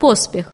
поспіх.